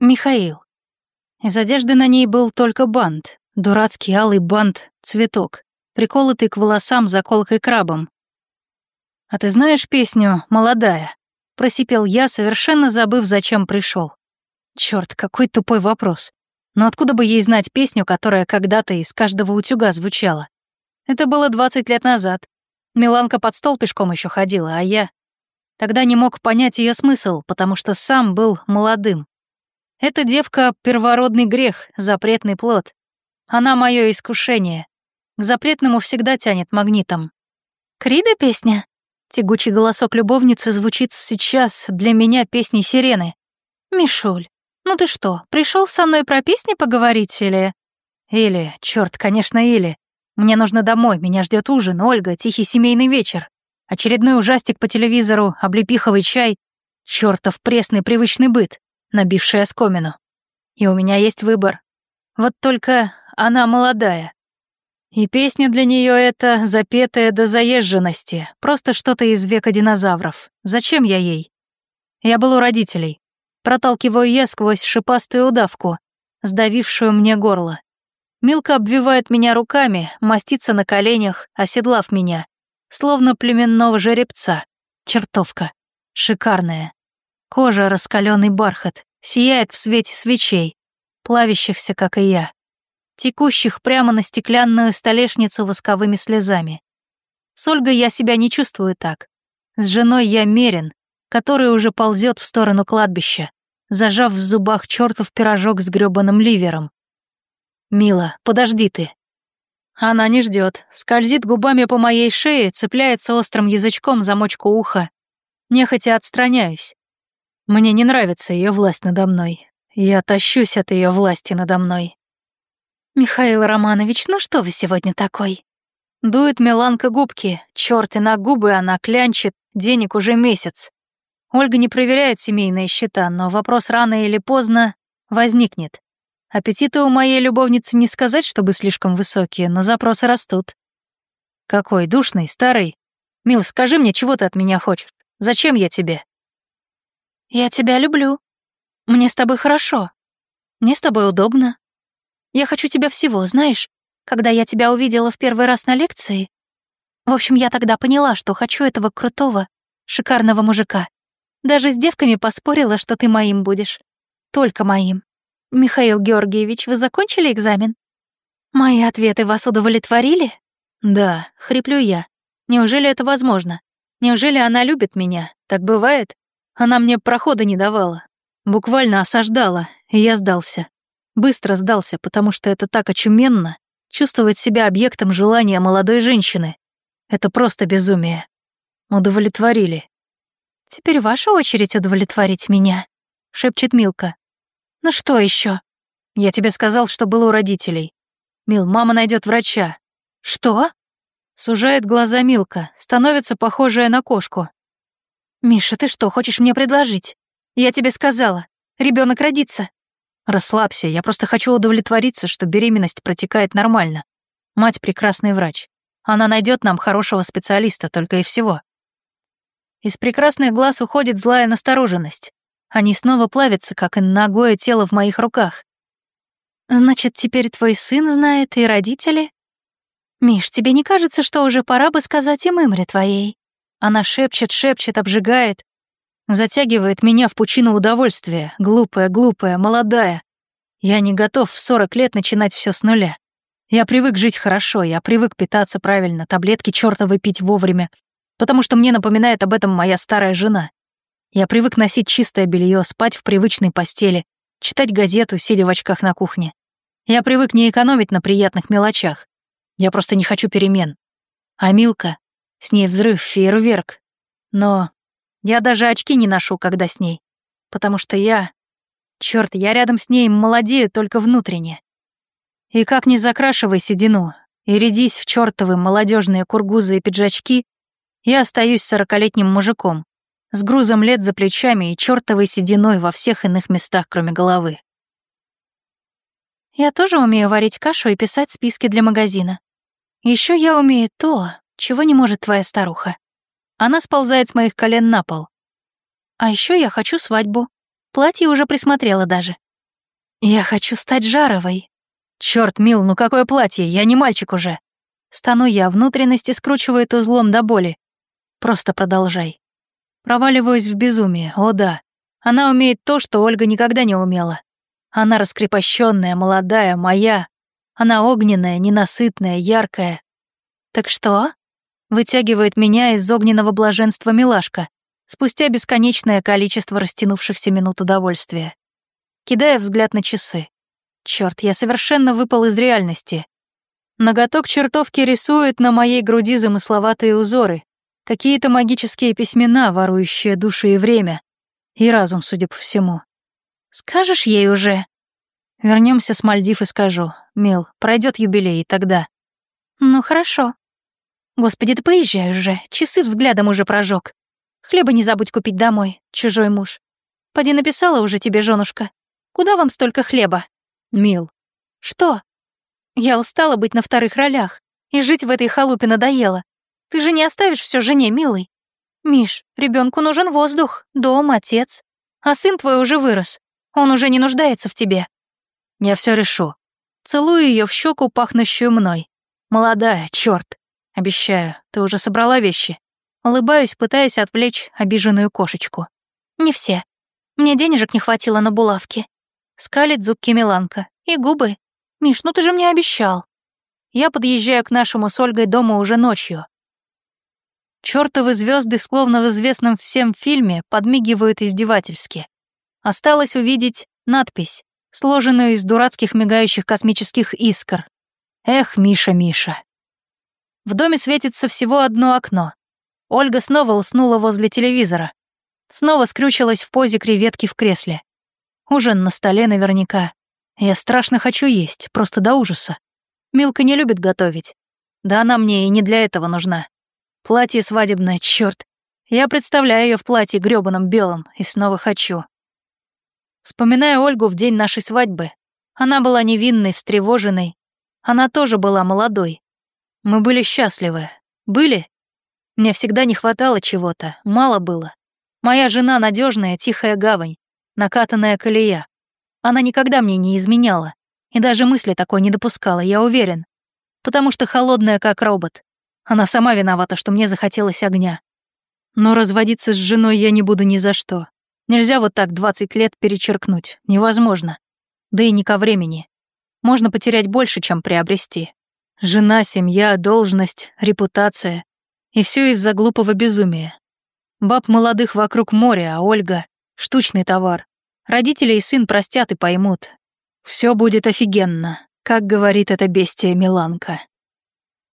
Михаил. Из одежды на ней был только бант, дурацкий алый бант, цветок, приколотый к волосам заколкой крабом. «А ты знаешь песню «Молодая»?» — просипел я, совершенно забыв, зачем пришел. Черт, какой тупой вопрос. Но откуда бы ей знать песню, которая когда-то из каждого утюга звучала? Это было 20 лет назад. Миланка под стол пешком еще ходила, а я... Тогда не мог понять ее смысл, потому что сам был молодым. Эта девка — первородный грех, запретный плод. Она — мое искушение. К запретному всегда тянет магнитом. «Крида песня?» Тягучий голосок любовницы звучит сейчас для меня песней сирены. «Мишуль, ну ты что, пришел со мной про песни поговорить или...» «Или, черт, конечно, или. Мне нужно домой, меня ждет ужин, Ольга, тихий семейный вечер. Очередной ужастик по телевизору, облепиховый чай, чертов пресный привычный быт, набивший оскомину. И у меня есть выбор. Вот только она молодая. И песня для нее это запетая до заезженности, просто что-то из века динозавров. Зачем я ей? Я был у родителей. Проталкиваю я сквозь шипастую удавку, сдавившую мне горло. Милка обвивает меня руками, мастится на коленях, оседлав меня. Словно племенного жеребца. Чертовка. Шикарная. Кожа — раскаленный бархат, сияет в свете свечей, плавящихся, как и я, текущих прямо на стеклянную столешницу восковыми слезами. С Ольгой я себя не чувствую так. С женой я мерен, который уже ползет в сторону кладбища, зажав в зубах чертов пирожок с грёбаным ливером. «Мила, подожди ты». Она не ждет, скользит губами по моей шее, цепляется острым язычком за мочку уха. Нехотя отстраняюсь. Мне не нравится ее власть надо мной. Я тащусь от ее власти надо мной. «Михаил Романович, ну что вы сегодня такой?» Дует Миланка губки, черт и на губы она клянчит, денег уже месяц. Ольга не проверяет семейные счета, но вопрос рано или поздно возникнет. Аппетиты у моей любовницы не сказать, чтобы слишком высокие, но запросы растут. Какой душный, старый. Мил, скажи мне, чего ты от меня хочешь? Зачем я тебе? Я тебя люблю. Мне с тобой хорошо. Мне с тобой удобно. Я хочу тебя всего, знаешь? Когда я тебя увидела в первый раз на лекции... В общем, я тогда поняла, что хочу этого крутого, шикарного мужика. Даже с девками поспорила, что ты моим будешь. Только моим. Михаил Георгиевич, вы закончили экзамен? Мои ответы вас удовлетворили? Да, хриплю я. Неужели это возможно? Неужели она любит меня? Так бывает? Она мне прохода не давала. Буквально осаждала, и я сдался. Быстро сдался, потому что это так очуменно — чувствовать себя объектом желания молодой женщины. Это просто безумие. Удовлетворили. «Теперь ваша очередь удовлетворить меня», — шепчет Милка. «Ну что еще? «Я тебе сказал, что было у родителей. Мил, мама найдет врача». «Что?» Сужает глаза Милка, становится похожая на кошку. «Миша, ты что, хочешь мне предложить? Я тебе сказала, ребенок родится». «Расслабься, я просто хочу удовлетвориться, что беременность протекает нормально. Мать прекрасный врач. Она найдет нам хорошего специалиста, только и всего». Из прекрасных глаз уходит злая настороженность. Они снова плавятся, как и ногое тело в моих руках. «Значит, теперь твой сын знает и родители?» «Миш, тебе не кажется, что уже пора бы сказать им имре твоей?» Она шепчет, шепчет, обжигает. Затягивает меня в пучину удовольствия, глупая, глупая, молодая. Я не готов в 40 лет начинать все с нуля. Я привык жить хорошо, я привык питаться правильно, таблетки чёртовы пить вовремя, потому что мне напоминает об этом моя старая жена. Я привык носить чистое белье, спать в привычной постели, читать газету, сидя в очках на кухне. Я привык не экономить на приятных мелочах. Я просто не хочу перемен. А Милка? С ней взрыв, фейерверк. Но я даже очки не ношу, когда с ней. Потому что я... Чёрт, я рядом с ней молодею только внутренне. И как не закрашивай седину, и рядись в чёртовы молодежные кургузы и пиджачки, я остаюсь сорокалетним мужиком, с грузом лет за плечами и чёртовой сединой во всех иных местах, кроме головы. Я тоже умею варить кашу и писать списки для магазина. Ещё я умею то, чего не может твоя старуха. Она сползает с моих колен на пол. А ещё я хочу свадьбу. Платье уже присмотрела даже. Я хочу стать Жаровой. Черт, Мил, ну какое платье, я не мальчик уже. Стану я, внутренности скручивает узлом до боли. Просто продолжай. Проваливаюсь в безумие, о да. Она умеет то, что Ольга никогда не умела. Она раскрепощенная, молодая, моя. Она огненная, ненасытная, яркая. Так что? Вытягивает меня из огненного блаженства милашка, спустя бесконечное количество растянувшихся минут удовольствия. Кидая взгляд на часы. Черт, я совершенно выпал из реальности. Ноготок чертовки рисует на моей груди замысловатые узоры, какие-то магические письмена, ворующие души и время, и разум, судя по всему. Скажешь ей уже? Вернемся с Мальдив и скажу. Мил, пройдет юбилей, и тогда. Ну, хорошо. Господи, да поезжай уже, часы взглядом уже прожег. Хлеба не забудь купить домой, чужой муж. Поди написала уже тебе, женушка. Куда вам столько хлеба? Мил. Что? Я устала быть на вторых ролях, и жить в этой халупе надоело. Ты же не оставишь все жене, милый. Миш, ребенку нужен воздух, дом, отец. А сын твой уже вырос. Он уже не нуждается в тебе. Я все решу. Целую ее в щеку, пахнущую мной. Молодая, черт. Обещаю, ты уже собрала вещи. Улыбаюсь, пытаясь отвлечь обиженную кошечку. Не все. Мне денежек не хватило на булавки. Скалит зубки Миланка. И губы. «Миш, ну ты же мне обещал». Я подъезжаю к нашему с Ольгой дому уже ночью. Чёртовы звезды, словно в известном всем фильме, подмигивают издевательски. Осталось увидеть надпись, сложенную из дурацких мигающих космических искр. Эх, Миша, Миша. В доме светится всего одно окно. Ольга снова уснула возле телевизора. Снова скрючилась в позе креветки в кресле. Ужин на столе наверняка. Я страшно хочу есть, просто до ужаса. Милка не любит готовить. Да она мне и не для этого нужна. Платье свадебное, чёрт. Я представляю её в платье грёбаном белом и снова хочу. Вспоминая Ольгу в день нашей свадьбы, она была невинной, встревоженной. Она тоже была молодой. Мы были счастливы. Были? Мне всегда не хватало чего-то, мало было. Моя жена надежная, тихая гавань, накатанная колея. Она никогда мне не изменяла. И даже мысли такой не допускала, я уверен. Потому что холодная, как робот. Она сама виновата, что мне захотелось огня. Но разводиться с женой я не буду ни за что. Нельзя вот так 20 лет перечеркнуть. Невозможно. Да и не ко времени. Можно потерять больше, чем приобрести. Жена, семья, должность, репутация. И все из-за глупого безумия. Баб молодых вокруг моря, а Ольга — штучный товар. Родители и сын простят и поймут. Все будет офигенно, как говорит эта бестия Миланка.